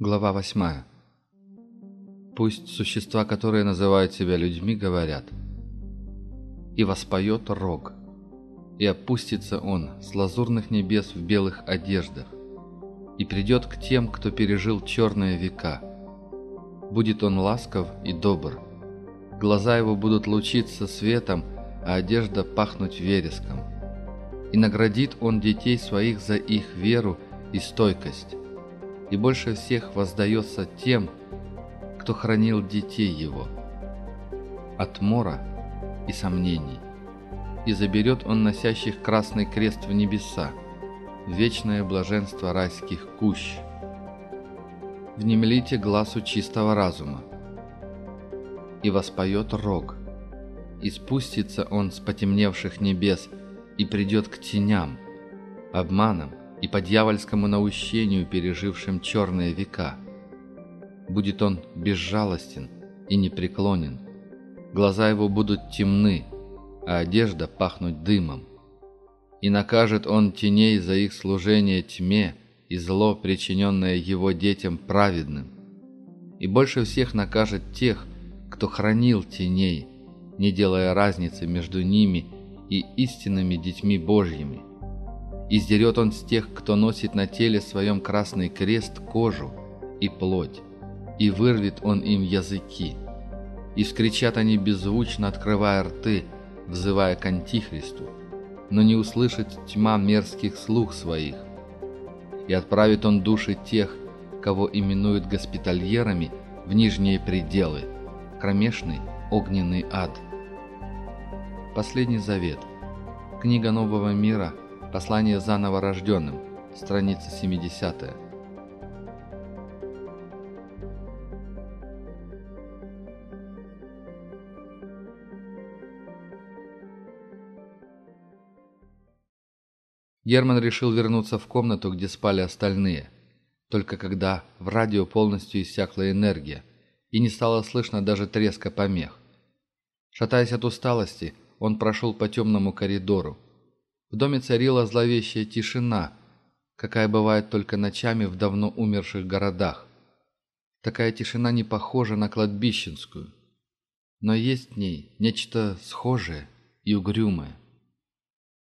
Глава 8. Пусть существа, которые называют себя людьми, говорят. И воспоет рог, и опустится он с лазурных небес в белых одеждах, и придет к тем, кто пережил черные века. Будет он ласков и добр. Глаза его будут лучиться светом, а одежда пахнуть вереском. И наградит он детей своих за их веру и стойкость и больше всех воздается тем, кто хранил детей его от мора и сомнений. И заберет он носящих красный крест в небеса, вечное блаженство райских кущ. Внемлите глазу чистого разума, и воспоет рог, и спустится он с потемневших небес, и придет к теням, обманам, и по дьявольскому наущению, пережившим черные века. Будет он безжалостен и непреклонен. Глаза его будут темны, а одежда пахнуть дымом. И накажет он теней за их служение тьме и зло, причиненное его детям праведным. И больше всех накажет тех, кто хранил теней, не делая разницы между ними и истинными детьми Божьими и сдерет он с тех, кто носит на теле своем красный крест кожу и плоть, и вырвет он им языки. И вскричат они беззвучно, открывая рты, взывая к Антихристу, но не услышит тьма мерзких слух своих. И отправит он души тех, кого именуют госпитальерами, в нижние пределы, кромешный огненный ад. Последний завет. Книга нового мира – Послание заново рожденным. Страница 70. Герман решил вернуться в комнату, где спали остальные. Только когда в радио полностью иссякла энергия, и не стало слышно даже треска помех. Шатаясь от усталости, он прошел по темному коридору, в доме царила зловещая тишина, какая бывает только ночами в давно умерших городах. Такая тишина не похожа на кладбищенскую, но есть в ней нечто схожее и угрюмое.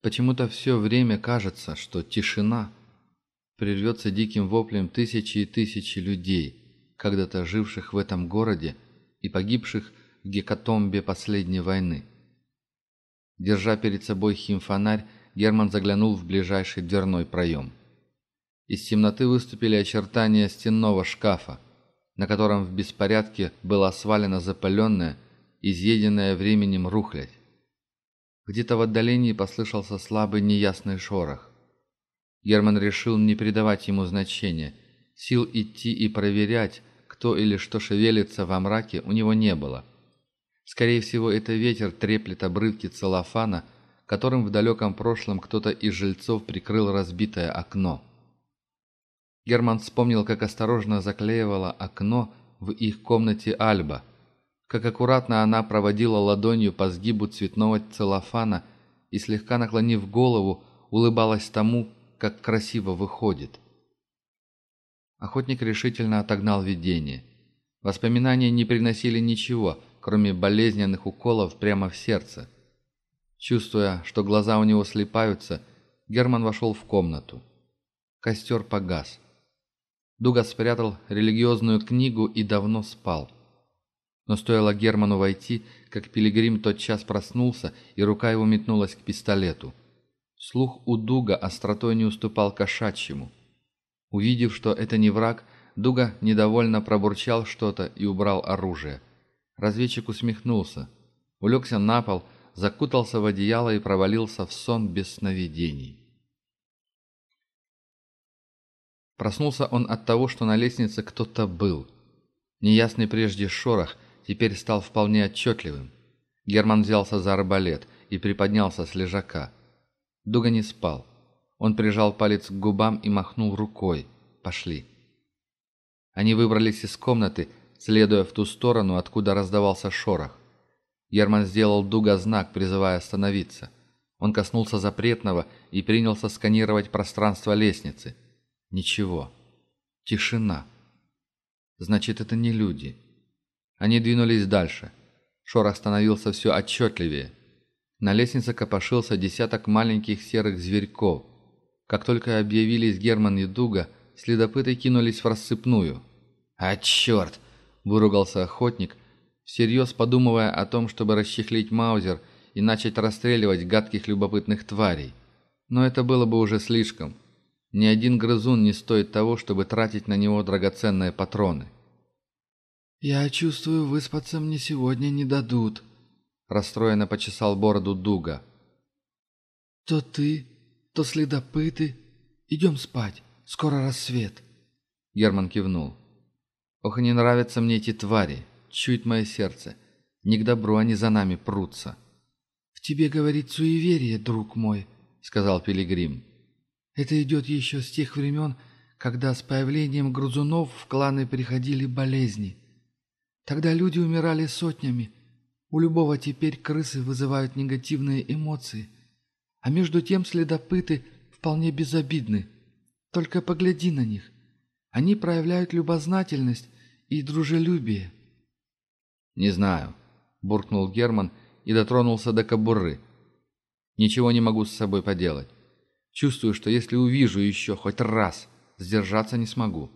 Почему-то все время кажется, что тишина прервется диким воплем тысячи и тысячи людей, когда-то живших в этом городе и погибших в гекатомбе последней войны. Держа перед собой химфонарь, Герман заглянул в ближайший дверной проем. Из темноты выступили очертания стенного шкафа, на котором в беспорядке была свалена запаленная, изъеденная временем рухлядь. Где-то в отдалении послышался слабый неясный шорох. Герман решил не придавать ему значения. Сил идти и проверять, кто или что шевелится во мраке, у него не было. Скорее всего, это ветер треплет обрывки целлофана которым в далеком прошлом кто-то из жильцов прикрыл разбитое окно. Герман вспомнил, как осторожно заклеивала окно в их комнате Альба, как аккуратно она проводила ладонью по сгибу цветного целлофана и, слегка наклонив голову, улыбалась тому, как красиво выходит. Охотник решительно отогнал видение. Воспоминания не приносили ничего, кроме болезненных уколов прямо в сердце. Чувствуя, что глаза у него слипаются, Герман вошел в комнату. Костер погас. Дуга спрятал религиозную книгу и давно спал. Но стоило Герману войти, как пилигрим тотчас проснулся, и рука его метнулась к пистолету. Слух у Дуга остротой не уступал кошачьему. Увидев, что это не враг, Дуга недовольно пробурчал что-то и убрал оружие. Разведчик усмехнулся, улегся на пол закутался в одеяло и провалился в сон без сновидений. Проснулся он от того, что на лестнице кто-то был. Неясный прежде шорох теперь стал вполне отчетливым. Герман взялся за арбалет и приподнялся с лежака. Дуга не спал. Он прижал палец к губам и махнул рукой. «Пошли». Они выбрались из комнаты, следуя в ту сторону, откуда раздавался шорох. Ерман сделал Дуга знак, призывая остановиться. Он коснулся запретного и принялся сканировать пространство лестницы. Ничего. Тишина. Значит, это не люди. Они двинулись дальше. Шорох становился все отчетливее. На лестнице копошился десяток маленьких серых зверьков. Как только объявились Герман и Дуга, следопыты кинулись в рассыпную. «А черт!» – выругался охотник, Серьез подумывая о том, чтобы расчехлить маузер и начать расстреливать гадких любопытных тварей. Но это было бы уже слишком. Ни один грызун не стоит того, чтобы тратить на него драгоценные патроны. «Я чувствую, выспаться мне сегодня не дадут», — расстроенно почесал бороду Дуга. «То ты, то следопыты. Идем спать, скоро рассвет». Герман кивнул. «Ох, не нравятся мне эти твари чует мое сердце. Не к добру они за нами прутся. — В тебе говорит суеверие, друг мой, — сказал Пилигрим. — Это идет еще с тех времен, когда с появлением грузунов в кланы приходили болезни. Тогда люди умирали сотнями. У любого теперь крысы вызывают негативные эмоции. А между тем следопыты вполне безобидны. Только погляди на них. Они проявляют любознательность и дружелюбие. «Не знаю», — буркнул Герман и дотронулся до кобуры. «Ничего не могу с собой поделать. Чувствую, что если увижу еще хоть раз, сдержаться не смогу».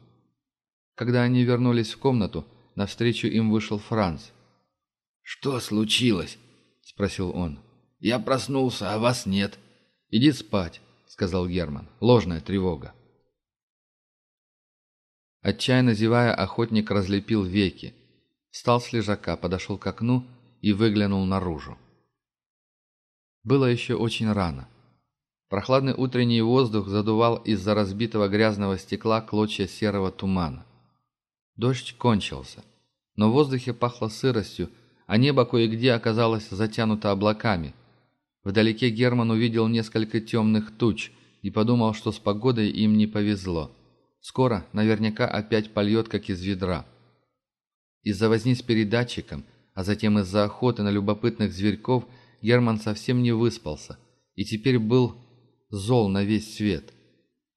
Когда они вернулись в комнату, навстречу им вышел Франц. «Что случилось?» — спросил он. «Я проснулся, а вас нет». «Иди спать», — сказал Герман. «Ложная тревога». Отчаянно зевая, охотник разлепил веки стал слежака, подошел к окну и выглянул наружу. Было еще очень рано. Прохладный утренний воздух задувал из-за разбитого грязного стекла клочья серого тумана. Дождь кончился, но в воздухе пахло сыростью, а небо кое-где оказалось затянуто облаками. Вдалеке Герман увидел несколько темных туч и подумал, что с погодой им не повезло. Скоро наверняка опять польет, как из ведра. Из-за возни с передатчиком, а затем из-за охоты на любопытных зверьков, Герман совсем не выспался и теперь был зол на весь свет.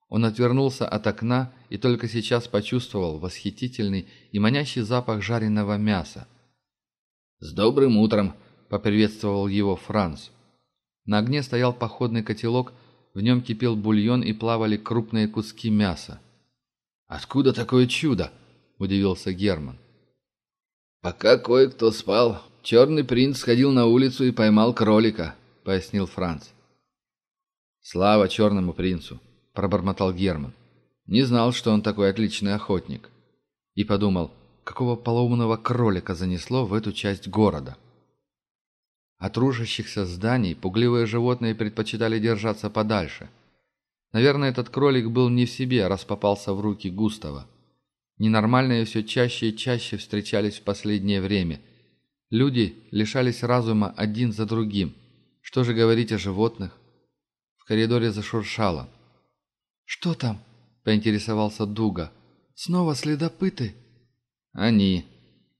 Он отвернулся от окна и только сейчас почувствовал восхитительный и манящий запах жареного мяса. «С добрым утром!» — поприветствовал его Франц. На огне стоял походный котелок, в нем кипел бульон и плавали крупные куски мяса. «Откуда такое чудо?» — удивился Герман пока «А кое-кто спал, черный принц сходил на улицу и поймал кролика», — пояснил Франц. «Слава черному принцу», — пробормотал Герман. Не знал, что он такой отличный охотник. И подумал, какого полоумного кролика занесло в эту часть города. От рушащихся зданий пугливые животные предпочитали держаться подальше. Наверное, этот кролик был не в себе, раз попался в руки Густава. Ненормальные все чаще и чаще встречались в последнее время. Люди лишались разума один за другим. Что же говорить о животных? В коридоре зашуршало. «Что там?» – поинтересовался Дуга. «Снова следопыты?» «Они».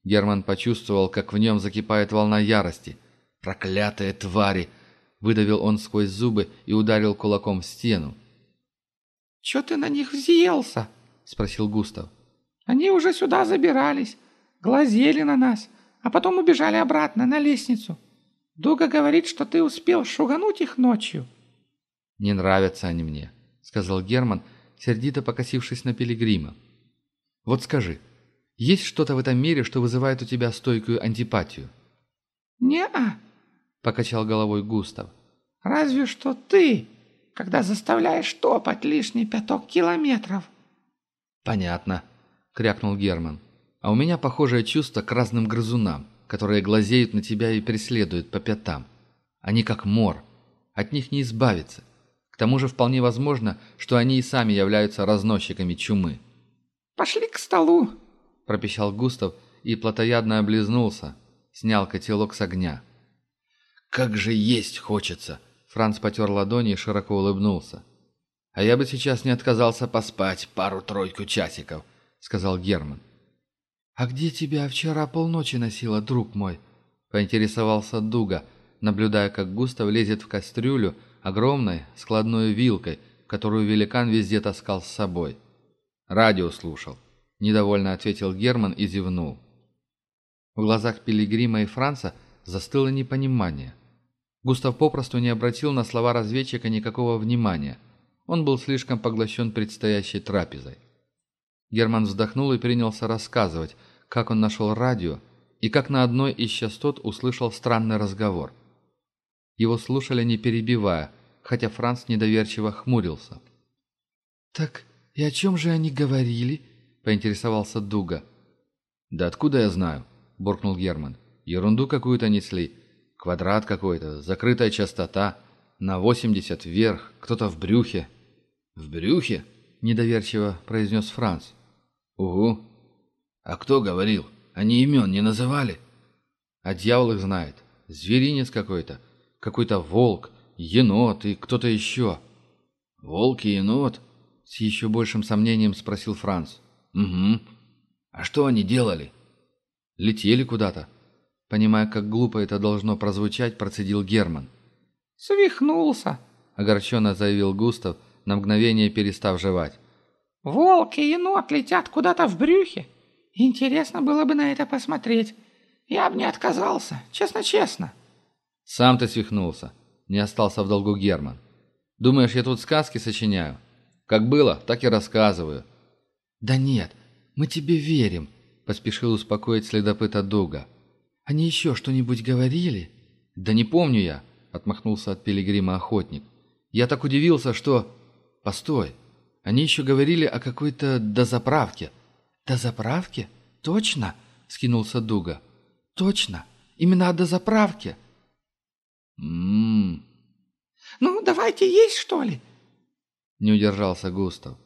Герман почувствовал, как в нем закипает волна ярости. «Проклятые твари!» – выдавил он сквозь зубы и ударил кулаком в стену. «Чё ты на них взъелся?» – спросил Густав. Они уже сюда забирались, глазели на нас, а потом убежали обратно, на лестницу. Дуга говорит, что ты успел шугануть их ночью». «Не нравятся они мне», — сказал Герман, сердито покосившись на пилигрима. «Вот скажи, есть что-то в этом мире, что вызывает у тебя стойкую антипатию?» «Не-а», — покачал головой Густав. «Разве что ты, когда заставляешь топать лишний пяток километров». «Понятно», крякнул Герман. «А у меня похожее чувство к разным грызунам, которые глазеют на тебя и преследуют по пятам. Они как мор. От них не избавиться. К тому же вполне возможно, что они и сами являются разносчиками чумы». «Пошли к столу», – пропищал Густав и плотоядно облизнулся, снял котелок с огня. «Как же есть хочется!» – Франц потер ладони и широко улыбнулся. «А я бы сейчас не отказался поспать пару-тройку часиков. — сказал Герман. «А где тебя вчера полночи носило, друг мой?» — поинтересовался Дуга, наблюдая, как Густав лезет в кастрюлю огромной складной вилкой, которую великан везде таскал с собой. «Радио слушал», — недовольно ответил Герман и зевнул. В глазах Пилигрима и Франца застыло непонимание. Густав попросту не обратил на слова разведчика никакого внимания. Он был слишком поглощен предстоящей трапезой. Герман вздохнул и принялся рассказывать, как он нашел радио и как на одной из частот услышал странный разговор. Его слушали не перебивая, хотя Франц недоверчиво хмурился. «Так и о чем же они говорили?» – поинтересовался Дуга. «Да откуда я знаю?» – буркнул Герман. «Ерунду какую-то несли. Квадрат какой-то, закрытая частота. На 80 вверх, кто-то в брюхе». «В брюхе?» – недоверчиво произнес Франц. «Угу. А кто говорил? Они имен не называли?» «А дьявол их знает. Зверинец какой-то. Какой-то волк, енот и кто-то еще». «Волк и енот?» — с еще большим сомнением спросил Франц. «Угу. А что они делали?» «Летели куда-то». Понимая, как глупо это должно прозвучать, процедил Герман. «Свихнулся», — огорченно заявил Густав, на мгновение перестав жевать. «Волк и енот летят куда-то в брюхе. Интересно было бы на это посмотреть. Я бы не отказался, честно-честно». «Сам ты свихнулся», — не остался в долгу Герман. «Думаешь, я тут сказки сочиняю? Как было, так и рассказываю». «Да нет, мы тебе верим», — поспешил успокоить следопыта Дуга. «Они еще что-нибудь говорили?» «Да не помню я», — отмахнулся от пилигрима охотник. «Я так удивился, что...» «Постой, Они еще говорили о какой-то дозаправке. Дозаправке? Точно? Скинулся Дуга. Точно. Именно о дозаправке. Ммм. Ну, давайте есть, что ли? Не удержался Густав.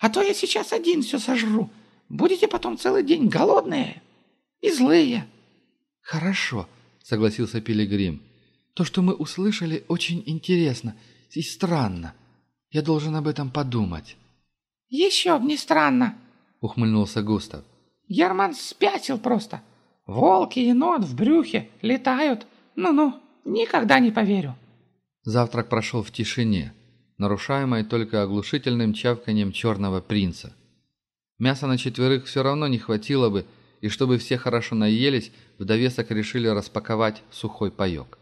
А то я сейчас один все сожру. Будете потом целый день голодные и злые. Хорошо, согласился Пилигрим. То, что мы услышали, очень интересно и странно. Я должен об этом подумать. «Еще б не странно», — ухмыльнулся Густав. «Герман спятил просто. Волки и енот в брюхе летают. Ну-ну, никогда не поверю». Завтрак прошел в тишине, нарушаемой только оглушительным чавканием черного принца. Мяса на четверых все равно не хватило бы, и чтобы все хорошо наелись, в довесок решили распаковать сухой паек.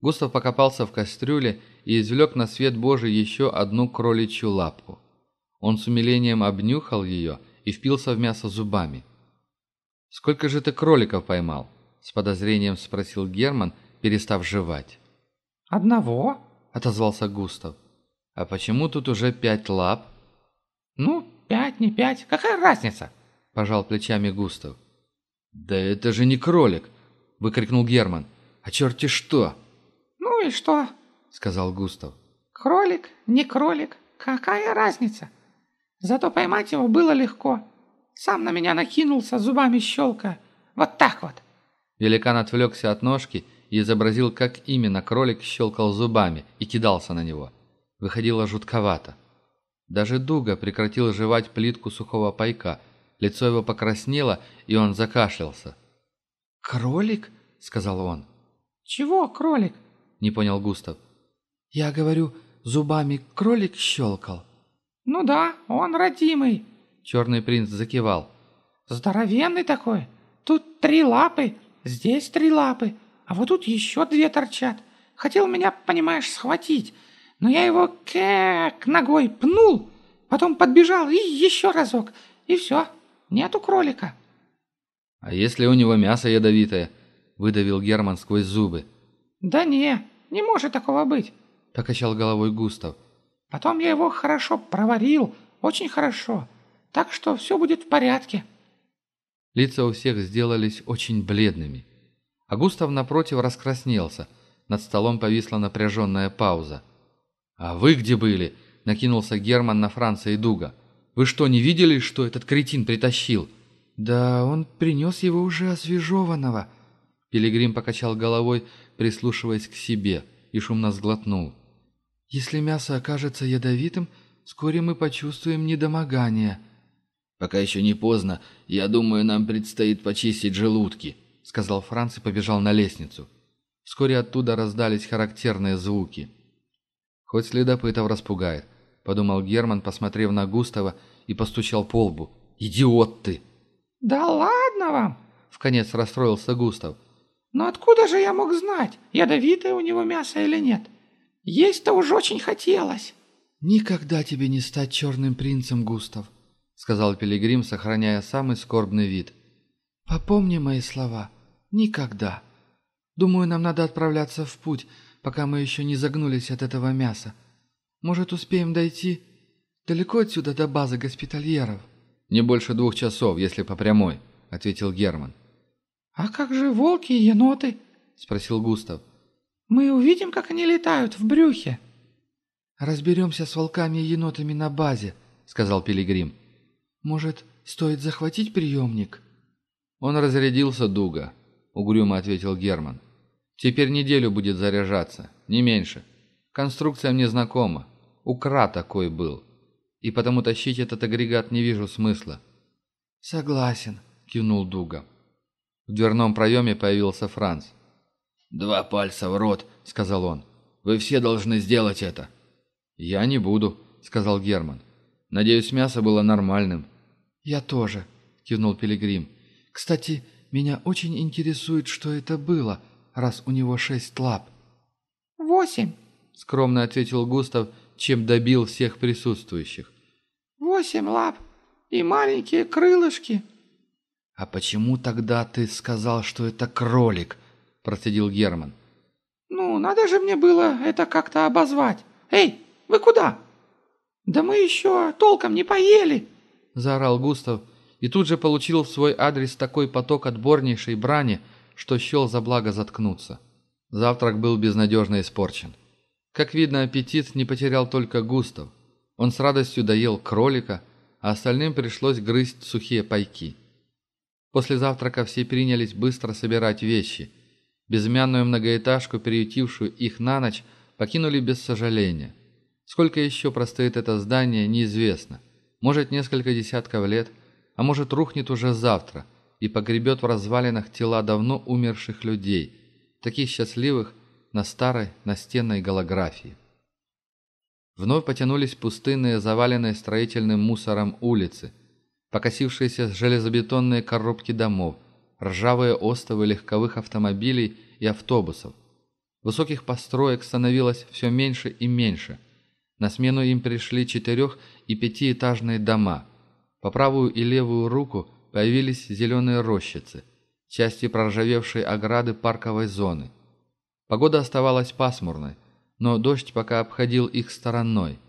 Густав покопался в кастрюле и извлек на свет Божий еще одну кроличью лапку. Он с умилением обнюхал ее и впился в мясо зубами. «Сколько же ты кроликов поймал?» — с подозрением спросил Герман, перестав жевать. «Одного?» — отозвался Густав. «А почему тут уже пять лап?» «Ну, пять, не пять, какая разница?» — пожал плечами Густав. «Да это же не кролик!» — выкрикнул Герман. «А черти что!» «Ну и что?» — сказал Густав. «Кролик, не кролик, какая разница?» Зато поймать его было легко. Сам на меня накинулся, зубами щелка. Вот так вот!» Великан отвлекся от ножки и изобразил, как именно кролик щелкал зубами и кидался на него. Выходило жутковато. Даже Дуга прекратил жевать плитку сухого пайка. Лицо его покраснело, и он закашлялся. «Кролик?» — сказал он. «Чего кролик?» — не понял Густав. «Я говорю, зубами кролик щелкал». «Ну да, он родимый», — черный принц закивал. «Здоровенный такой. Тут три лапы, здесь три лапы, а вот тут еще две торчат. Хотел меня, понимаешь, схватить, но я его к ногой пнул, потом подбежал и еще разок, и все, нету кролика». «А если у него мясо ядовитое?» — выдавил Герман сквозь зубы. «Да не, не может такого быть», — покачал головой Густав. «Густав». я его хорошо проварил, очень хорошо, так что все будет в порядке». Лица у всех сделались очень бледными. А Густав напротив раскраснелся. Над столом повисла напряженная пауза. «А вы где были?» — накинулся Герман на Франца и Дуга. «Вы что, не видели, что этот кретин притащил?» «Да, он принес его уже освежеванного». Пилигрим покачал головой, прислушиваясь к себе, и шумно сглотнул. Если мясо окажется ядовитым, вскоре мы почувствуем недомогание». «Пока еще не поздно. Я думаю, нам предстоит почистить желудки», — сказал Франц и побежал на лестницу. Вскоре оттуда раздались характерные звуки. «Хоть следопытов распугает», — подумал Герман, посмотрев на Густава и постучал по лбу. «Идиот ты!» «Да ладно вам!» — вконец расстроился Густав. «Но откуда же я мог знать, ядовитое у него мясо или нет?» Есть-то уж очень хотелось. Никогда тебе не стать черным принцем, Густав, сказал Пилигрим, сохраняя самый скорбный вид. Попомни мои слова. Никогда. Думаю, нам надо отправляться в путь, пока мы еще не загнулись от этого мяса. Может, успеем дойти далеко отсюда до базы госпитальеров? Не больше двух часов, если по прямой, ответил Герман. А как же волки и еноты? спросил Густав. «Мы увидим, как они летают в брюхе». «Разберемся с волками и енотами на базе», — сказал Пилигрим. «Может, стоит захватить приемник?» «Он разрядился, Дуга», — угрюмо ответил Герман. «Теперь неделю будет заряжаться, не меньше. Конструкция мне знакома. Укра такой был. И потому тащить этот агрегат не вижу смысла». «Согласен», — кивнул Дуга. В дверном проеме появился Франц. «Два пальца в рот», — сказал он. «Вы все должны сделать это». «Я не буду», — сказал Герман. «Надеюсь, мясо было нормальным». «Я тоже», — кивнул Пилигрим. «Кстати, меня очень интересует, что это было, раз у него шесть лап». «Восемь», — скромно ответил Густав, чем добил всех присутствующих. «Восемь лап и маленькие крылышки». «А почему тогда ты сказал, что это кролик?» процедил Герман. «Ну, надо же мне было это как-то обозвать. Эй, вы куда?» «Да мы еще толком не поели!» – заорал Густав и тут же получил в свой адрес такой поток отборнейшей брани, что счел за благо заткнуться. Завтрак был безнадежно испорчен. Как видно, аппетит не потерял только Густав. Он с радостью доел кролика, а остальным пришлось грызть сухие пайки. После завтрака все принялись быстро собирать вещи – без безымянную многоэтажку, приютившую их на ночь, покинули без сожаления. Сколько еще простоит это здание, неизвестно. Может, несколько десятков лет, а может, рухнет уже завтра и погребет в развалинах тела давно умерших людей, таких счастливых на старой настенной голографии. Вновь потянулись пустынные, заваленные строительным мусором улицы, покосившиеся железобетонные коробки домов – ржавые остовы легковых автомобилей и автобусов. Высоких построек становилось все меньше и меньше. На смену им пришли четырех- и пятиэтажные дома. По правую и левую руку появились зеленые рощицы, части проржавевшей ограды парковой зоны. Погода оставалась пасмурной, но дождь пока обходил их стороной.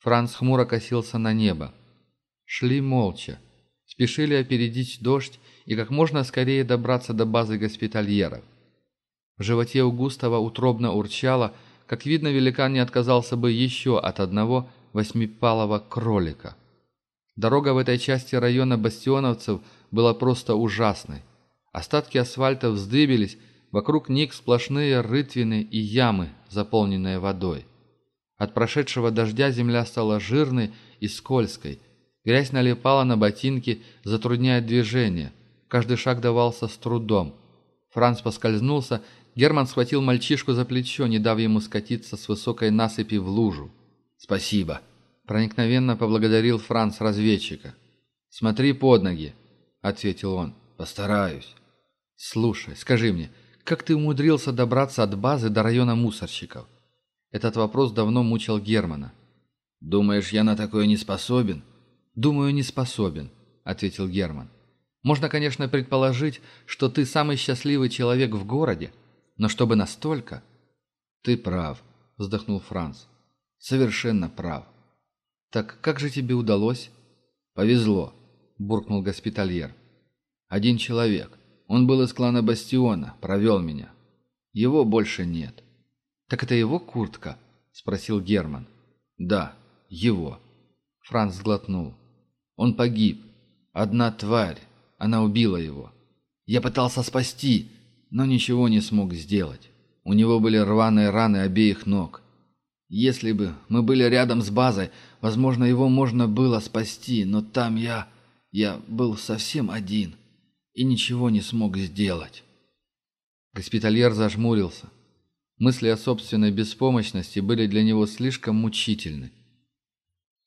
Франц хмуро косился на небо. Шли молча. Спешили опередить дождь и как можно скорее добраться до базы госпитальера. В животе у Густава утробно урчало, как видно, великан не отказался бы еще от одного восьмипалого кролика. Дорога в этой части района бастионовцев была просто ужасной. Остатки асфальта вздыбились, вокруг них сплошные рытвины и ямы, заполненные водой. От прошедшего дождя земля стала жирной и скользкой. Грязь налипала на ботинки, затрудняя движение – каждый шаг давался с трудом. Франц поскользнулся, Герман схватил мальчишку за плечо, не дав ему скатиться с высокой насыпи в лужу. «Спасибо!» – проникновенно поблагодарил Франц разведчика. «Смотри под ноги!» – ответил он. «Постараюсь!» «Слушай, скажи мне, как ты умудрился добраться от базы до района мусорщиков?» Этот вопрос давно мучил Германа. «Думаешь, я на такое не способен?» «Думаю, не способен», — ответил Герман. Можно, конечно, предположить, что ты самый счастливый человек в городе, но чтобы настолько... Ты прав, вздохнул Франц. Совершенно прав. Так как же тебе удалось? Повезло, буркнул госпитальер. Один человек. Он был из клана Бастиона, провел меня. Его больше нет. Так это его куртка? Спросил Герман. Да, его. Франц сглотнул. Он погиб. Одна тварь. Она убила его. Я пытался спасти, но ничего не смог сделать. У него были рваные раны обеих ног. Если бы мы были рядом с базой, возможно, его можно было спасти, но там я... я был совсем один и ничего не смог сделать. Госпитальер зажмурился. Мысли о собственной беспомощности были для него слишком мучительны.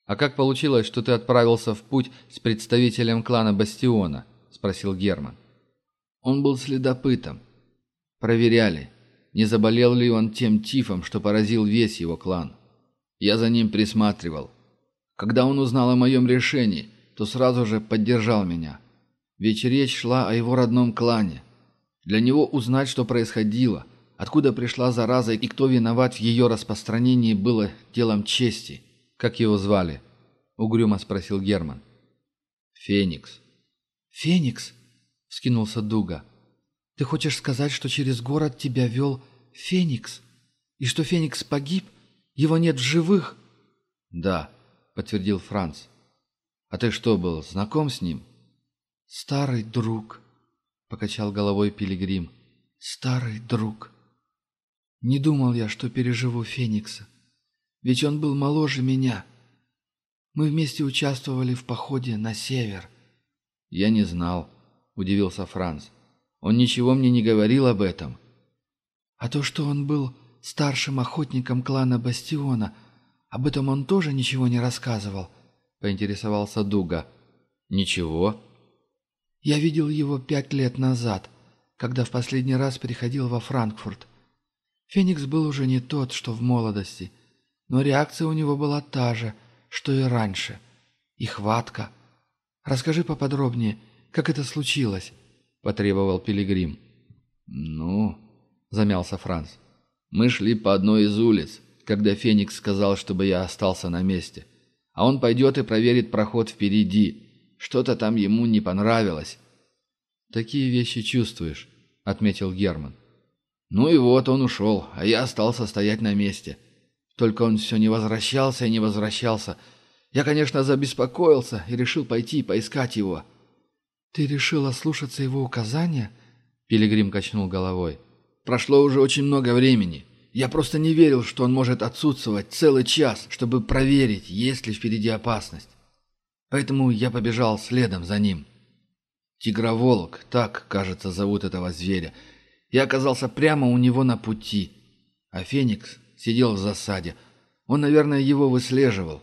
«А как получилось, что ты отправился в путь с представителем клана Бастиона?» спросил Герман. Он был следопытом. Проверяли, не заболел ли он тем тифом, что поразил весь его клан. Я за ним присматривал. Когда он узнал о моем решении, то сразу же поддержал меня. Ведь речь шла о его родном клане. Для него узнать, что происходило, откуда пришла зараза и кто виноват в ее распространении, было делом чести. «Как его звали?» — угрюмо спросил Герман. «Феникс», «Феникс?» — вскинулся Дуга. «Ты хочешь сказать, что через город тебя вел Феникс? И что Феникс погиб? Его нет в живых?» «Да», — подтвердил Франц. «А ты что был, знаком с ним?» «Старый друг», — покачал головой Пилигрим. «Старый друг». Не думал я, что переживу Феникса. Ведь он был моложе меня. Мы вместе участвовали в походе на север. «Я не знал», — удивился Франц. «Он ничего мне не говорил об этом». «А то, что он был старшим охотником клана Бастиона, об этом он тоже ничего не рассказывал?» — поинтересовался Дуга. «Ничего». «Я видел его пять лет назад, когда в последний раз приходил во Франкфурт. Феникс был уже не тот, что в молодости, но реакция у него была та же, что и раньше. И хватка, Расскажи поподробнее, как это случилось?» — потребовал Пилигрим. «Ну...» — замялся Франц. «Мы шли по одной из улиц, когда Феникс сказал, чтобы я остался на месте. А он пойдет и проверит проход впереди. Что-то там ему не понравилось». «Такие вещи чувствуешь», — отметил Герман. «Ну и вот он ушел, а я остался стоять на месте. Только он все не возвращался и не возвращался, — я, конечно, забеспокоился и решил пойти поискать его». «Ты решил ослушаться его указания?» Пилигрим качнул головой. «Прошло уже очень много времени. Я просто не верил, что он может отсутствовать целый час, чтобы проверить, есть ли впереди опасность. Поэтому я побежал следом за ним. Тигроволок, так, кажется, зовут этого зверя. Я оказался прямо у него на пути. А Феникс сидел в засаде. Он, наверное, его выслеживал.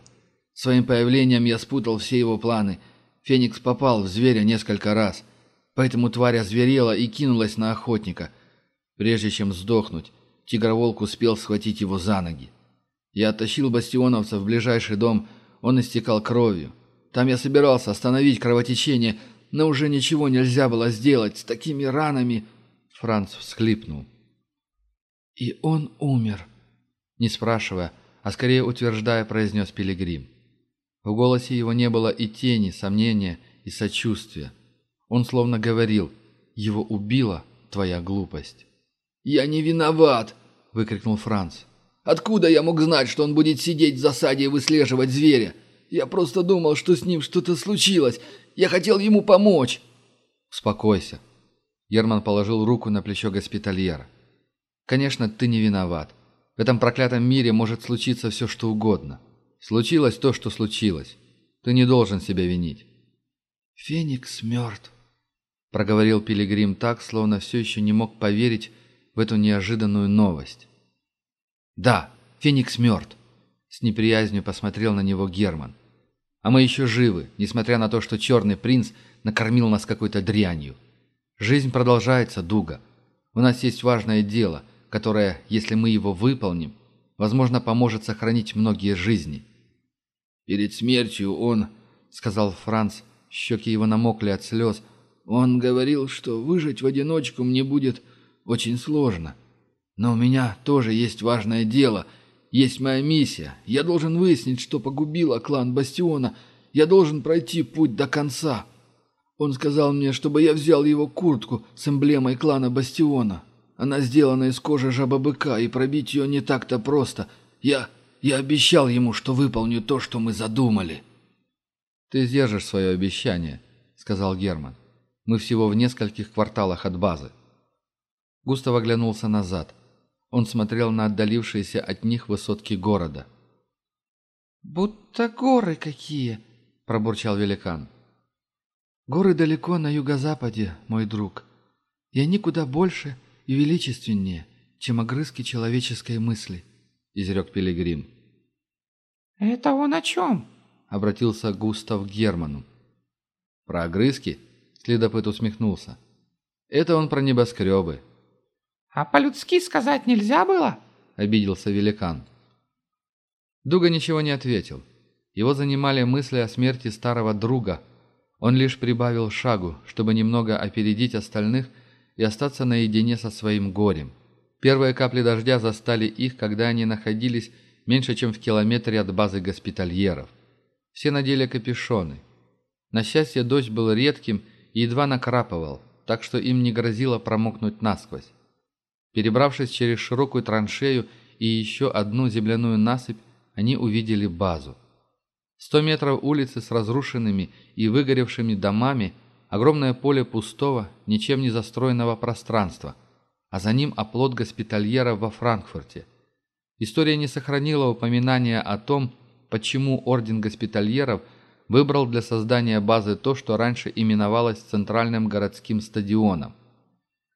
Своим появлением я спутал все его планы. Феникс попал в зверя несколько раз. Поэтому тварь озверела и кинулась на охотника. Прежде чем сдохнуть, тигроволк успел схватить его за ноги. Я оттащил бастионовца в ближайший дом, он истекал кровью. Там я собирался остановить кровотечение, но уже ничего нельзя было сделать с такими ранами. Франц всхлипнул. «И он умер», — не спрашивая, а скорее утверждая, произнес Пилигрим. В голосе его не было и тени, сомнения, и сочувствия. Он словно говорил «Его убила твоя глупость». «Я не виноват!» — выкрикнул Франц. «Откуда я мог знать, что он будет сидеть в засаде и выслеживать зверя? Я просто думал, что с ним что-то случилось. Я хотел ему помочь!» «Успокойся!» Ерман положил руку на плечо госпитальера. «Конечно, ты не виноват. В этом проклятом мире может случиться все, что угодно. Случилось то, что случилось. Ты не должен себя винить». «Феникс мертв», — проговорил Пилигрим так, словно все еще не мог поверить в эту неожиданную новость. «Да, Феникс мертв», — с неприязнью посмотрел на него Герман. «А мы еще живы, несмотря на то, что Черный Принц накормил нас какой-то дрянью. Жизнь продолжается, Дуга. У нас есть важное дело, которое, если мы его выполним, возможно, поможет сохранить многие жизни». Перед смертью он, — сказал Франц, щеки его намокли от слез, — он говорил, что выжить в одиночку мне будет очень сложно. Но у меня тоже есть важное дело, есть моя миссия. Я должен выяснить, что погубило клан Бастиона. Я должен пройти путь до конца. Он сказал мне, чтобы я взял его куртку с эмблемой клана Бастиона. Она сделана из кожи жаба-быка, и пробить ее не так-то просто. Я я обещал ему, что выполню то, что мы задумали». «Ты сдержишь свое обещание», — сказал Герман. «Мы всего в нескольких кварталах от базы». Густав оглянулся назад. Он смотрел на отдалившиеся от них высотки города. «Будто горы какие!» — пробурчал великан. «Горы далеко на юго-западе, мой друг, и они куда больше и величественнее, чем огрызки человеческой мысли. — изрек Пилигрим. «Это он о чем?» — обратился Густав к Герману. «Про огрызки?» — следопыт усмехнулся. «Это он про небоскребы». «А по-людски сказать нельзя было?» — обиделся великан. Дуга ничего не ответил. Его занимали мысли о смерти старого друга. Он лишь прибавил шагу, чтобы немного опередить остальных и остаться наедине со своим горем. Первые капли дождя застали их, когда они находились меньше, чем в километре от базы госпитальеров. Все надели капюшоны. На счастье, дождь был редким и едва накрапывал, так что им не грозило промокнуть насквозь. Перебравшись через широкую траншею и еще одну земляную насыпь, они увидели базу. Сто метров улицы с разрушенными и выгоревшими домами, огромное поле пустого, ничем не застроенного пространства – а за ним оплот госпитальера во Франкфурте. История не сохранила упоминания о том, почему Орден Госпитальеров выбрал для создания базы то, что раньше именовалось Центральным городским стадионом.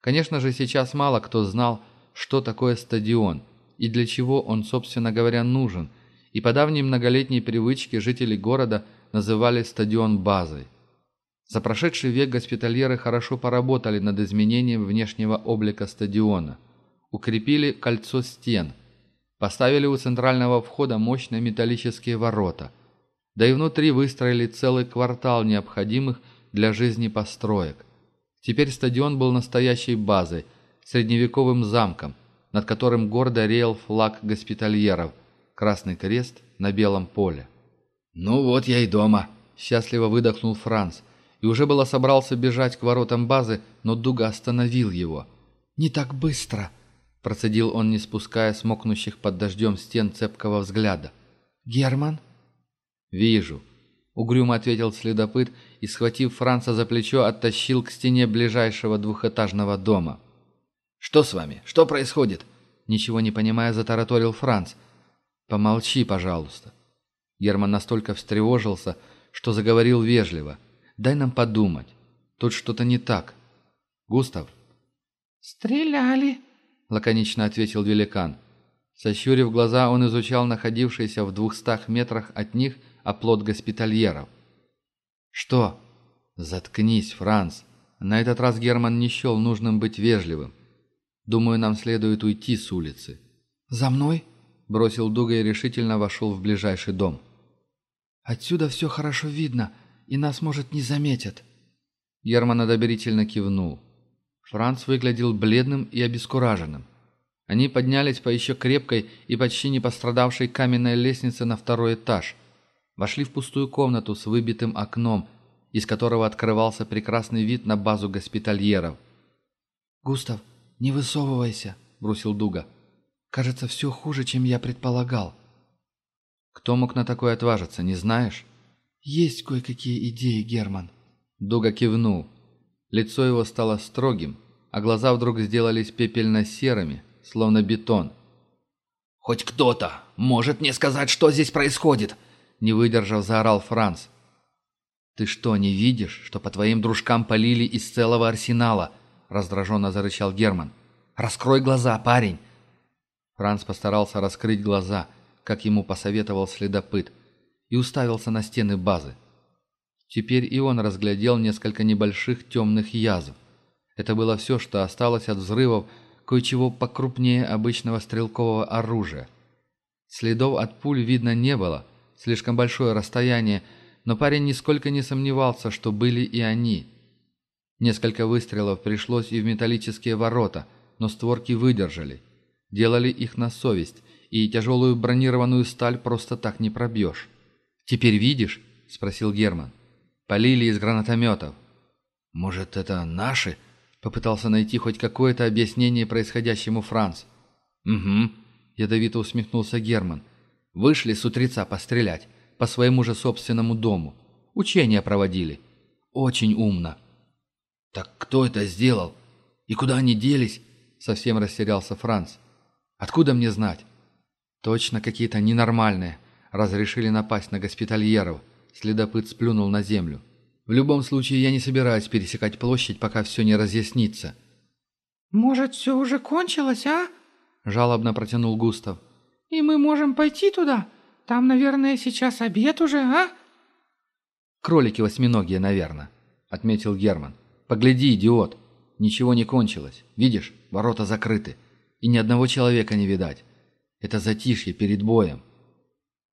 Конечно же, сейчас мало кто знал, что такое стадион и для чего он, собственно говоря, нужен, и по давней многолетней привычке жители города называли стадион базой. За прошедший век госпитальеры хорошо поработали над изменением внешнего облика стадиона. Укрепили кольцо стен – Поставили у центрального входа мощные металлические ворота. Да и внутри выстроили целый квартал необходимых для жизни построек. Теперь стадион был настоящей базой, средневековым замком, над которым гордо реял флаг госпитальеров, красный крест на белом поле. «Ну вот я и дома», – счастливо выдохнул Франц, и уже было собрался бежать к воротам базы, но Дуга остановил его. «Не так быстро!» – процедил он, не спуская смокнущих под дождем стен цепкого взгляда. «Герман?» «Вижу», – угрюмо ответил следопыт и, схватив Франца за плечо, оттащил к стене ближайшего двухэтажного дома. «Что с вами? Что происходит?» Ничего не понимая, затараторил Франц. «Помолчи, пожалуйста». Герман настолько встревожился, что заговорил вежливо – дай нам подумать. Тут что-то не так. Густав». «Стреляли», — лаконично ответил великан. Сощурив глаза, он изучал находившийся в двухстах метрах от них оплот госпитальеров. «Что?» «Заткнись, Франц!» На этот раз Герман не счел нужным быть вежливым. «Думаю, нам следует уйти с улицы». «За мной?» – бросил Дуга и решительно вошел в ближайший дом. «Отсюда все хорошо видно», и нас, может, не заметят». Ерман одобрительно кивнул. Франц выглядел бледным и обескураженным. Они поднялись по еще крепкой и почти не пострадавшей каменной лестнице на второй этаж. Вошли в пустую комнату с выбитым окном, из которого открывался прекрасный вид на базу госпитальеров. «Густав, не высовывайся», — бросил Дуга. «Кажется, все хуже, чем я предполагал». «Кто мог на такое отважиться, не знаешь?» есть кое-какие идеи, Герман». Дуга кивнул. Лицо его стало строгим, а глаза вдруг сделались пепельно-серыми, словно бетон. «Хоть кто-то может мне сказать, что здесь происходит!» Не выдержав, заорал Франц. «Ты что, не видишь, что по твоим дружкам полили из целого арсенала?» Раздраженно зарычал Герман. «Раскрой глаза, парень!» Франц постарался раскрыть глаза, как ему посоветовал следопыт – и уставился на стены базы. Теперь и он разглядел несколько небольших темных язв. Это было все, что осталось от взрывов, кое-чего покрупнее обычного стрелкового оружия. Следов от пуль видно не было, слишком большое расстояние, но парень нисколько не сомневался, что были и они. Несколько выстрелов пришлось и в металлические ворота, но створки выдержали. Делали их на совесть, и тяжелую бронированную сталь просто так не пробьешь. «Теперь видишь?» — спросил Герман. «Полили из гранатометов». «Может, это наши?» — попытался найти хоть какое-то объяснение происходящему Франц. «Угу», — ядовито усмехнулся Герман. «Вышли с утреца пострелять по своему же собственному дому. Учения проводили. Очень умно». «Так кто это сделал? И куда они делись?» — совсем растерялся Франц. «Откуда мне знать?» «Точно какие-то ненормальные», разрешили напасть на госпитальеров, следопыт сплюнул на землю. В любом случае, я не собираюсь пересекать площадь, пока все не разъяснится». «Может, все уже кончилось, а?» – жалобно протянул Густав. «И мы можем пойти туда? Там, наверное, сейчас обед уже, а?» «Кролики восьминогие, наверное», – отметил Герман. «Погляди, идиот! Ничего не кончилось. Видишь, ворота закрыты. И ни одного человека не видать. Это затишье перед боем.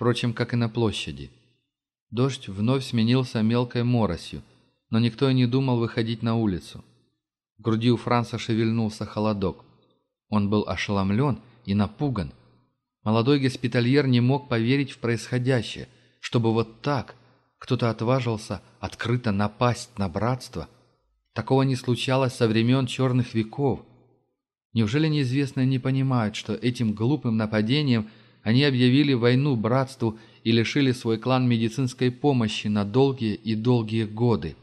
впрочем, как и на площади. Дождь вновь сменился мелкой моросью, но никто и не думал выходить на улицу. В груди у Франца шевельнулся холодок. Он был ошеломлен и напуган. Молодой госпитальер не мог поверить в происходящее, чтобы вот так кто-то отважился открыто напасть на братство. Такого не случалось со времен черных веков. Неужели неизвестные не понимают, что этим глупым нападением – они объявили войну братству и лишили свой клан медицинской помощи на долгие и долгие годы.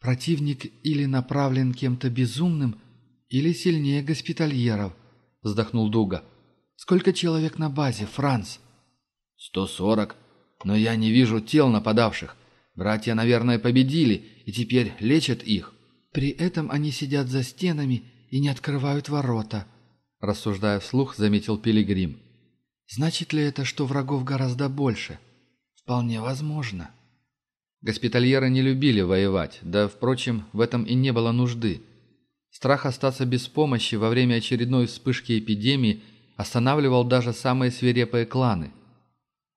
«Противник или направлен кем-то безумным, или сильнее госпитальеров», — вздохнул Дуга. «Сколько человек на базе, Франц?» «Сто сорок. Но я не вижу тел нападавших. Братья, наверное, победили и теперь лечат их». «При этом они сидят за стенами и не открывают ворота», рассуждая вслух, заметил Пилигрим. «Значит ли это, что врагов гораздо больше?» «Вполне возможно». Госпитальеры не любили воевать, да, впрочем, в этом и не было нужды. Страх остаться без помощи во время очередной вспышки эпидемии останавливал даже самые свирепые кланы.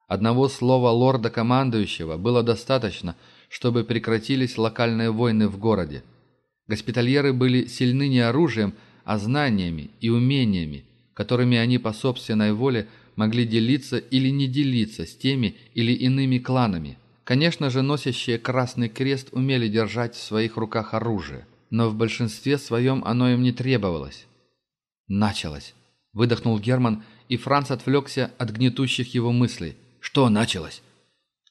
Одного слова лорда-командующего было достаточно, чтобы прекратились локальные войны в городе. Госпитальеры были сильны не оружием, а знаниями и умениями, которыми они по собственной воле могли делиться или не делиться с теми или иными кланами. Конечно же, носящие Красный Крест умели держать в своих руках оружие, но в большинстве своем оно им не требовалось. «Началось!» – выдохнул Герман, и Франц отвлекся от гнетущих его мыслей. «Что началось?»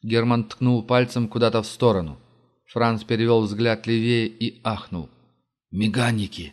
Герман ткнул пальцем куда-то в сторону. Франц перевел взгляд левее и ахнул. «Меганики!»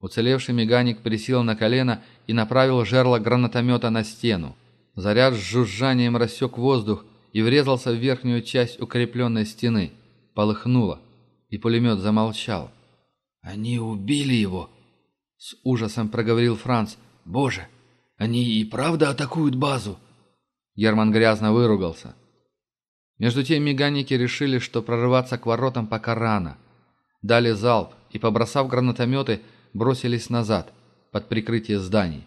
Уцелевший меганик присел на колено и направил жерло гранатомета на стену. Заряд с жужжанием рассек воздух и врезался в верхнюю часть укрепленной стены. Полыхнуло, и пулемет замолчал. «Они убили его!» — с ужасом проговорил Франц. «Боже, они и правда атакуют базу!» Герман грязно выругался. Между тем меганики решили, что прорываться к воротам пока рано. Дали залп и, побросав гранатометы, бросились назад, под прикрытие зданий.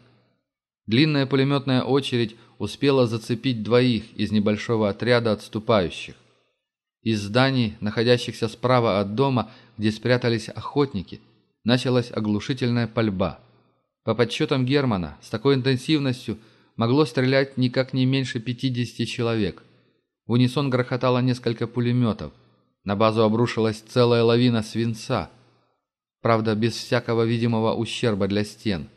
Длинная пулеметная очередь успела зацепить двоих из небольшого отряда отступающих. Из зданий, находящихся справа от дома, где спрятались охотники, началась оглушительная пальба. По подсчетам Германа, с такой интенсивностью могло стрелять никак не меньше 50 человек. В унисон грохотало несколько пулеметов. На базу обрушилась целая лавина свинца – Правда, без всякого видимого ущерба для стен.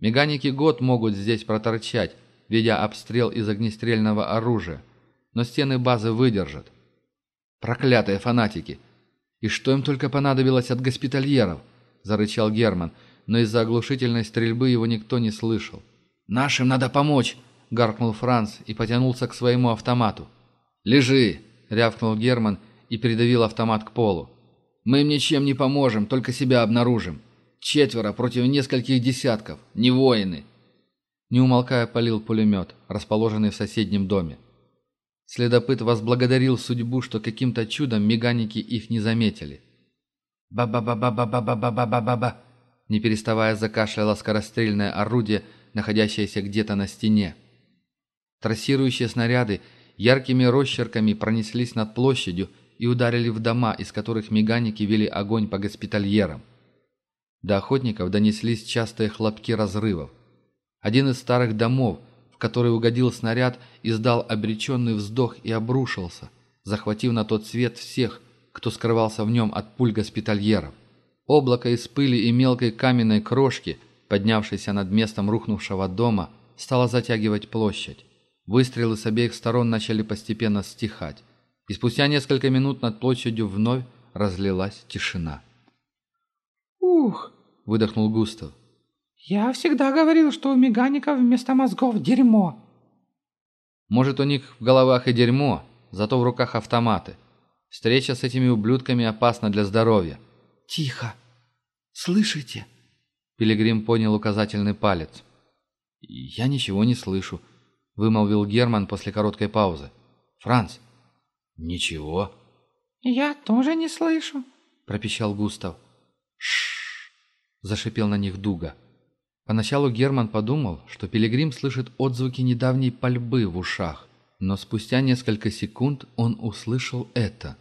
Меганики год могут здесь проторчать, ведя обстрел из огнестрельного оружия. Но стены базы выдержат. Проклятые фанатики! И что им только понадобилось от госпитальеров? Зарычал Герман, но из-за оглушительной стрельбы его никто не слышал. «Нашим надо помочь!» — гаркнул Франц и потянулся к своему автомату. «Лежи!» — рявкнул Герман и придавил автомат к полу. Мы им ничем не поможем, только себя обнаружим. Четверо против нескольких десятков. Не воины. Не умолкая полил пулемет, расположенный в соседнем доме. Следопыт возблагодарил судьбу, что каким-то чудом меганики их не заметили. «Ба-ба-ба-ба-ба-ба-ба-ба-ба-ба-ба!» Не переставая закашляло скорострельное орудие, находящееся где-то на стене. Трассирующие снаряды яркими росчерками пронеслись над площадью, и ударили в дома, из которых меганики вели огонь по госпитальерам. До охотников донеслись частые хлопки разрывов. Один из старых домов, в который угодил снаряд, издал обреченный вздох и обрушился, захватив на тот свет всех, кто скрывался в нем от пуль госпитальеров. Облако из пыли и мелкой каменной крошки, поднявшейся над местом рухнувшего дома, стало затягивать площадь. Выстрелы с обеих сторон начали постепенно стихать. и спустя несколько минут над площадью вновь разлилась тишина. «Ух!» — выдохнул Густав. «Я всегда говорил, что у мегаников вместо мозгов дерьмо». «Может, у них в головах и дерьмо, зато в руках автоматы. Встреча с этими ублюдками опасна для здоровья». «Тихо! Слышите?» Пилигрим «Ничего». «Я тоже не слышу», – пропищал Густав. «Ш-ш-ш», зашипел на них Дуга. Поначалу Герман подумал, что пилигрим слышит отзвуки недавней пальбы в ушах, но спустя несколько секунд он услышал это.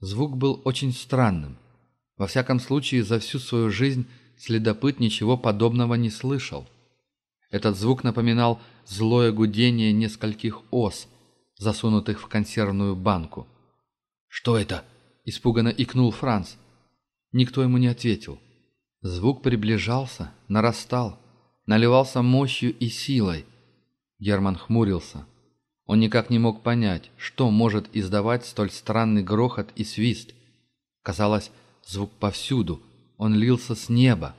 Звук был очень странным. Во всяком случае, за всю свою жизнь следопыт ничего подобного не слышал. Этот звук напоминал злое гудение нескольких ос – засунутых в консервную банку. «Что это?» – испуганно икнул Франц. Никто ему не ответил. Звук приближался, нарастал, наливался мощью и силой. Герман хмурился. Он никак не мог понять, что может издавать столь странный грохот и свист. Казалось, звук повсюду, он лился с неба.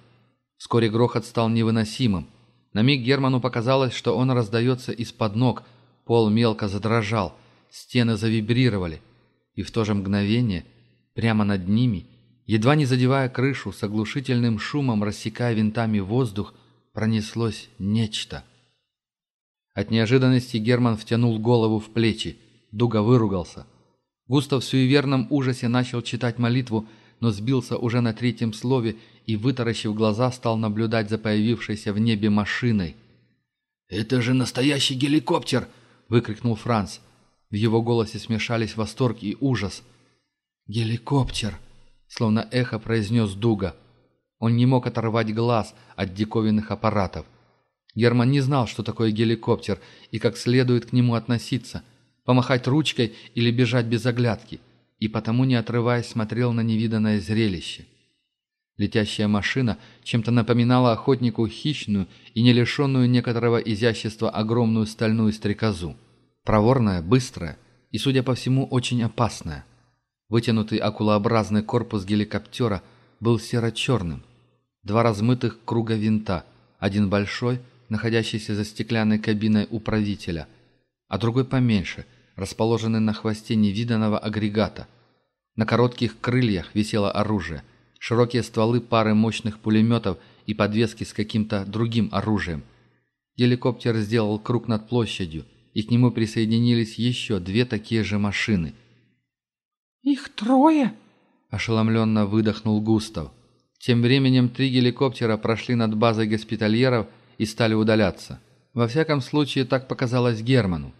Вскоре грохот стал невыносимым. На миг Герману показалось, что он раздается из-под ног – Пол мелко задрожал, стены завибрировали, и в то же мгновение, прямо над ними, едва не задевая крышу, с оглушительным шумом, рассекая винтами воздух, пронеслось нечто. От неожиданности Герман втянул голову в плечи, дуго выругался. Густав в суеверном ужасе начал читать молитву, но сбился уже на третьем слове и, вытаращив глаза, стал наблюдать за появившейся в небе машиной. «Это же настоящий геликоптер!» выкрикнул Франц. В его голосе смешались восторг и ужас. «Геликоптер!» — словно эхо произнес Дуга. Он не мог оторвать глаз от диковинных аппаратов. Герман не знал, что такое геликоптер и как следует к нему относиться. Помахать ручкой или бежать без оглядки. И потому, не отрываясь, смотрел на невиданное зрелище. Летящая машина чем-то напоминала охотнику хищную и не лишенную некоторого изящества огромную стальную стрекозу. Проворная, быстрая и, судя по всему, очень опасная. Вытянутый акулообразный корпус геликоптера был серо-черным. Два размытых круга винта, один большой, находящийся за стеклянной кабиной управителя, а другой поменьше, расположенный на хвосте невиданного агрегата. На коротких крыльях висело оружие – широкие стволы пары мощных пулеметов и подвески с каким-то другим оружием. Геликоптер сделал круг над площадью, и к нему присоединились еще две такие же машины. «Их трое!» – ошеломленно выдохнул Густав. Тем временем три геликоптера прошли над базой госпитальеров и стали удаляться. Во всяком случае, так показалось Герману.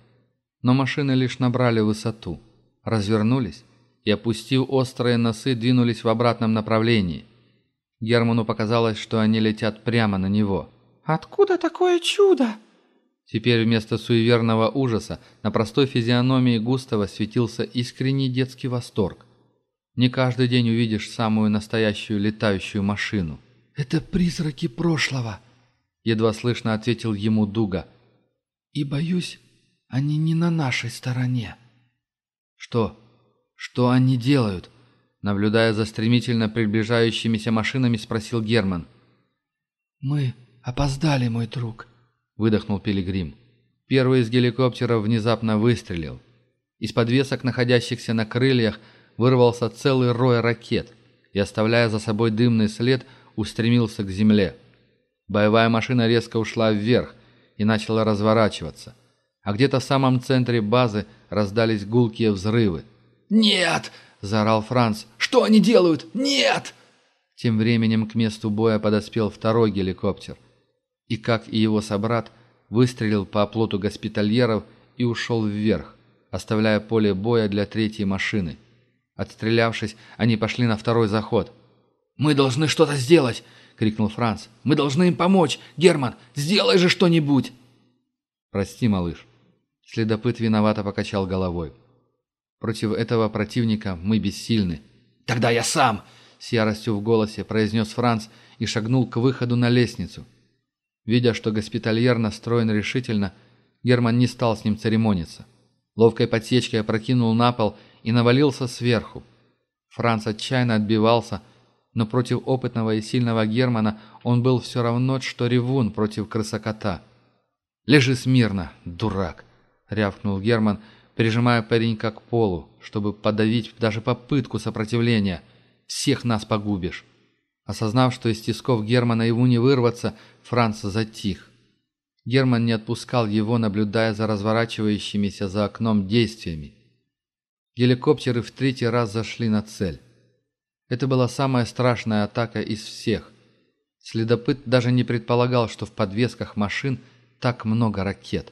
Но машины лишь набрали высоту, развернулись и, опустив острые носы, двинулись в обратном направлении. Герману показалось, что они летят прямо на него. «Откуда такое чудо?» Теперь вместо суеверного ужаса на простой физиономии Густава светился искренний детский восторг. Не каждый день увидишь самую настоящую летающую машину. «Это призраки прошлого», — едва слышно ответил ему Дуга. «И боюсь, они не на нашей стороне». «Что, «Что они делают?» Наблюдая за стремительно приближающимися машинами, спросил Герман. «Мы опоздали, мой друг», — выдохнул Пилигрим. Первый из геликоптеров внезапно выстрелил. Из подвесок, находящихся на крыльях, вырвался целый рой ракет и, оставляя за собой дымный след, устремился к земле. Боевая машина резко ушла вверх и начала разворачиваться, а где-то в самом центре базы раздались гулкие взрывы — «Нет!» – заорал Франц. «Что они делают? Нет!» Тем временем к месту боя подоспел второй геликоптер. И, как и его собрат, выстрелил по оплоту госпитальеров и ушел вверх, оставляя поле боя для третьей машины. Отстрелявшись, они пошли на второй заход. «Мы должны что-то сделать!» — крикнул Франц. «Мы должны им помочь! Герман, сделай же что-нибудь!» «Прости, малыш!» Следопыт виновато покачал головой. Против этого противника мы бессильны. «Тогда я сам!» — с яростью в голосе произнес Франц и шагнул к выходу на лестницу. Видя, что госпитальер настроен решительно, Герман не стал с ним церемониться. Ловкой подсечкой опрокинул на пол и навалился сверху. Франц отчаянно отбивался, но против опытного и сильного Германа он был все равно, что ревун против крысокота. «Лежи смирно, дурак!» — рявкнул Герман — прижимая паренька к полу, чтобы подавить даже попытку сопротивления. «Всех нас погубишь!» Осознав, что из тисков Германа ему не вырваться, Франц затих. Герман не отпускал его, наблюдая за разворачивающимися за окном действиями. Геликоптеры в третий раз зашли на цель. Это была самая страшная атака из всех. Следопыт даже не предполагал, что в подвесках машин так много ракет.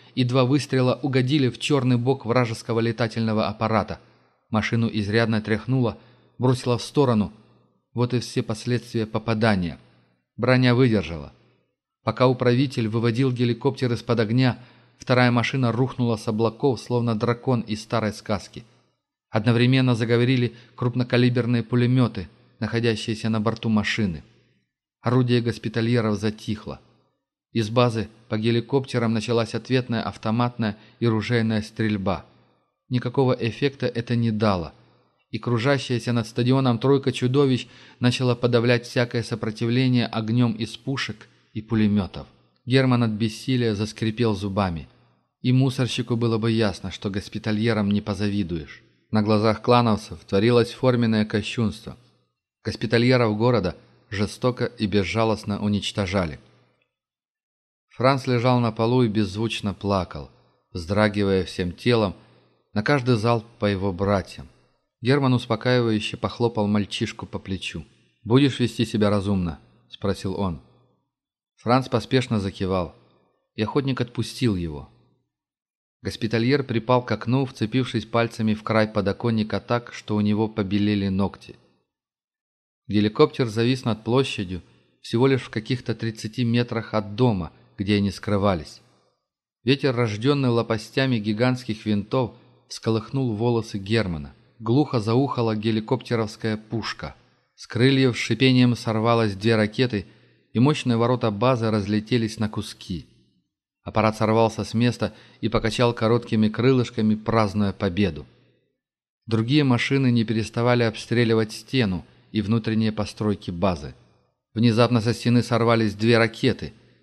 и два выстрела угодили в черный бок вражеского летательного аппарата. Машину изрядно тряхнуло, бросило в сторону. Вот и все последствия попадания. Броня выдержала. Пока управитель выводил геликоптер из-под огня, вторая машина рухнула с облаков, словно дракон из старой сказки. Одновременно заговорили крупнокалиберные пулеметы, находящиеся на борту машины. Орудие госпитальеров затихло. Из базы по геликоптерам началась ответная автоматная и ружейная стрельба. Никакого эффекта это не дало. И кружащаяся над стадионом тройка чудовищ начала подавлять всякое сопротивление огнем из пушек и пулеметов. Герман от бессилия заскрипел зубами. И мусорщику было бы ясно, что госпитальерам не позавидуешь. На глазах клановцев творилось форменное кощунство. Госпитальеров города жестоко и безжалостно уничтожали – Франц лежал на полу и беззвучно плакал, вздрагивая всем телом, на каждый залп по его братьям. Герман успокаивающе похлопал мальчишку по плечу. «Будешь вести себя разумно?» – спросил он. Франц поспешно закивал, и охотник отпустил его. Госпитальер припал к окну, вцепившись пальцами в край подоконника так, что у него побелели ногти. Геликоптер завис над площадью, всего лишь в каких-то 30 метрах от дома – где они скрывались. Ветер, рожденный лопастями гигантских винтов, всколыхнул волосы Германа. Глухо заухала геликоптеровская пушка. С крыльев шипением сорвалось две ракеты, и мощные ворота базы разлетелись на куски. Аппарат сорвался с места и покачал короткими крылышками, празднуя победу. Другие машины не переставали обстреливать стену и внутренние постройки базы. Внезапно со стены сорвались две ракеты –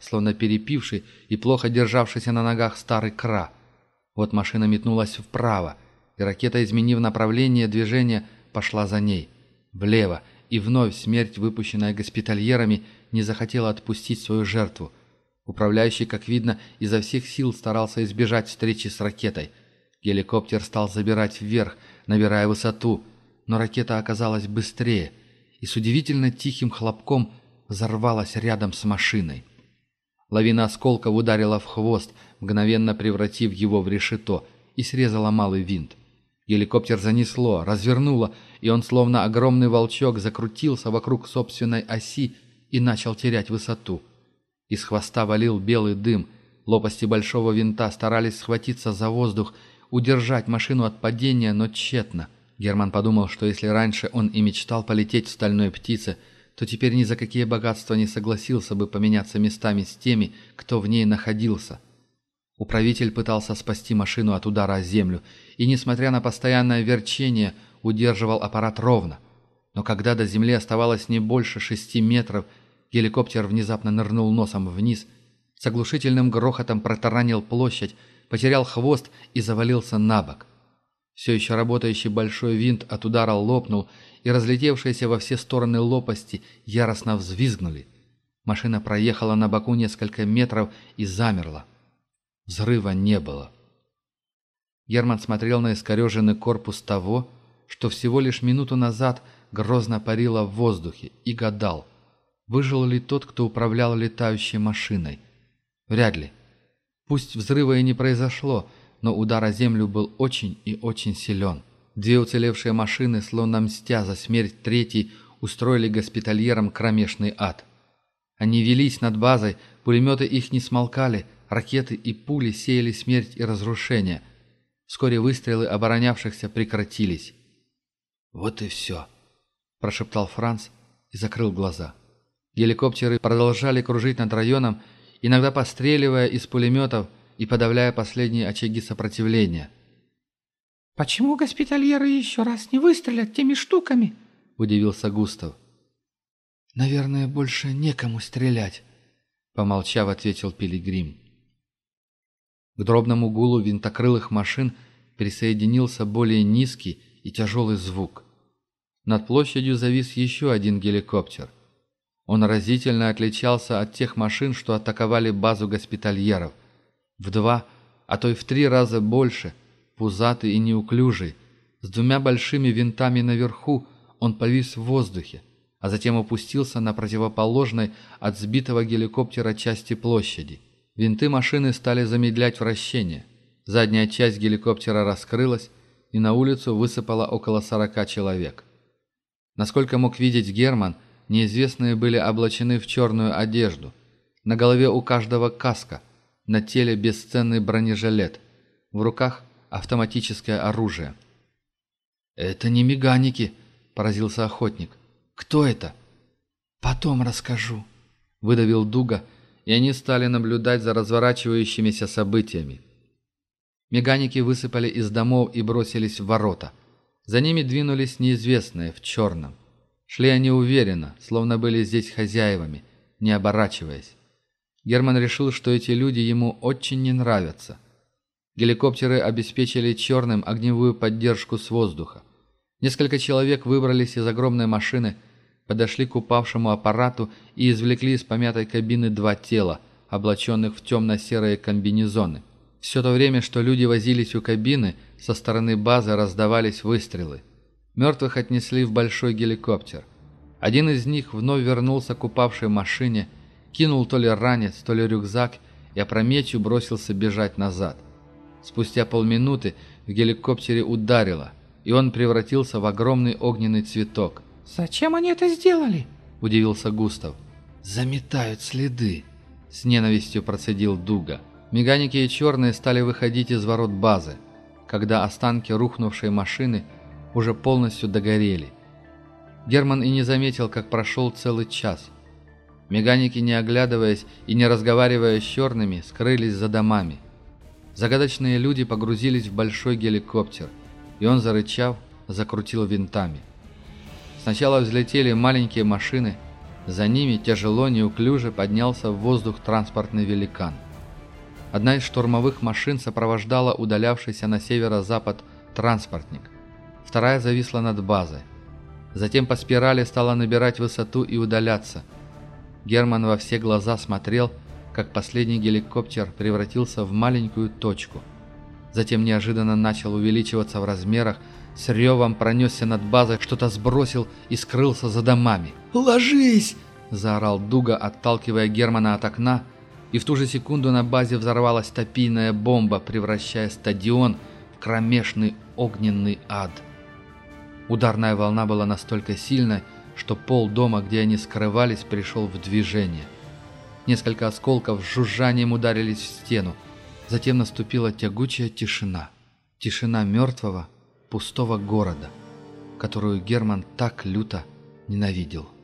словно перепивший и плохо державшийся на ногах старый кра. Вот машина метнулась вправо, и ракета, изменив направление движения, пошла за ней. Влево, и вновь смерть, выпущенная госпитальерами, не захотела отпустить свою жертву. Управляющий, как видно, изо всех сил старался избежать встречи с ракетой. Геликоптер стал забирать вверх, набирая высоту, но ракета оказалась быстрее и с удивительно тихим хлопком взорвалась рядом с машиной. Лавина осколков ударила в хвост, мгновенно превратив его в решето, и срезала малый винт. Геликоптер занесло, развернуло, и он, словно огромный волчок, закрутился вокруг собственной оси и начал терять высоту. Из хвоста валил белый дым. Лопасти большого винта старались схватиться за воздух, удержать машину от падения, но тщетно. Герман подумал, что если раньше он и мечтал полететь в стальной птице – то теперь ни за какие богатства не согласился бы поменяться местами с теми, кто в ней находился. Управитель пытался спасти машину от удара о землю и, несмотря на постоянное верчение, удерживал аппарат ровно. Но когда до земли оставалось не больше шести метров, геликоптер внезапно нырнул носом вниз, с оглушительным грохотом протаранил площадь, потерял хвост и завалился на бок. Все еще работающий большой винт от удара лопнул, и разлетевшиеся во все стороны лопасти яростно взвизгнули. Машина проехала на боку несколько метров и замерла. Взрыва не было. Герман смотрел на искореженный корпус того, что всего лишь минуту назад грозно парило в воздухе, и гадал, выжил ли тот, кто управлял летающей машиной. Вряд ли. Пусть взрыва и не произошло, но удар о землю был очень и очень силен. Две уцелевшие машины, словно мстя за смерть третьей, устроили госпитальерам кромешный ад. Они велись над базой, пулеметы их не смолкали, ракеты и пули сеяли смерть и разрушение. Вскоре выстрелы оборонявшихся прекратились. «Вот и все», – прошептал Франц и закрыл глаза. Геликоптеры продолжали кружить над районом, иногда постреливая из пулеметов – и подавляя последние очаги сопротивления. «Почему госпитальеры еще раз не выстрелят теми штуками?» – удивился Густав. «Наверное, больше некому стрелять», – помолчав, ответил Пилигрим. К дробному гулу винтокрылых машин присоединился более низкий и тяжелый звук. Над площадью завис еще один геликоптер. Он разительно отличался от тех машин, что атаковали базу госпитальеров – В два, а то и в три раза больше, пузатый и неуклюжий, с двумя большими винтами наверху, он повис в воздухе, а затем опустился на противоположной от сбитого геликоптера части площади. Винты машины стали замедлять вращение. Задняя часть геликоптера раскрылась, и на улицу высыпало около сорока человек. Насколько мог видеть Герман – Неизвестные были облачены в черную одежду. На голове у каждого каска, на теле бесценный бронежилет, в руках автоматическое оружие. «Это не меганики», — поразился охотник. «Кто это?» «Потом расскажу», — выдавил Дуга, и они стали наблюдать за разворачивающимися событиями. Меганики высыпали из домов и бросились в ворота. За ними двинулись неизвестные в черном. Шли они уверенно, словно были здесь хозяевами, не оборачиваясь. Герман решил, что эти люди ему очень не нравятся. Геликоптеры обеспечили черным огневую поддержку с воздуха. Несколько человек выбрались из огромной машины, подошли к упавшему аппарату и извлекли из помятой кабины два тела, облаченных в темно-серые комбинезоны. Все то время, что люди возились у кабины, со стороны базы раздавались выстрелы. Мертвых отнесли в большой геликоптер. Один из них вновь вернулся к упавшей машине – кинул то ли ранец, то ли рюкзак и опрометью бросился бежать назад. Спустя полминуты в геликоптере ударило, и он превратился в огромный огненный цветок. «Зачем они это сделали?» – удивился Густав. «Заметают следы», – с ненавистью процедил Дуга. Меганики и черные стали выходить из ворот базы, когда останки рухнувшей машины уже полностью догорели. Герман и не заметил, как прошел целый час – Меганики, не оглядываясь и не разговаривая с черными, скрылись за домами. Загадочные люди погрузились в большой геликоптер, и он, зарычав, закрутил винтами. Сначала взлетели маленькие машины, за ними тяжело, неуклюже поднялся в воздух транспортный великан. Одна из штурмовых машин сопровождала удалявшийся на северо-запад транспортник. Вторая зависла над базой. Затем по спирали стала набирать высоту и удаляться – Герман во все глаза смотрел, как последний геликоптер превратился в маленькую точку. Затем неожиданно начал увеличиваться в размерах, с ревом пронесся над базой, что-то сбросил и скрылся за домами. «Ложись!» – заорал Дуга, отталкивая Германа от окна, и в ту же секунду на базе взорвалась топийная бомба, превращая стадион в кромешный огненный ад. Ударная волна была настолько сильной, что пол дома, где они скрывались, пришел в движение. Несколько осколков с жужжанием ударились в стену. Затем наступила тягучая тишина. Тишина мертвого, пустого города, которую Герман так люто ненавидел.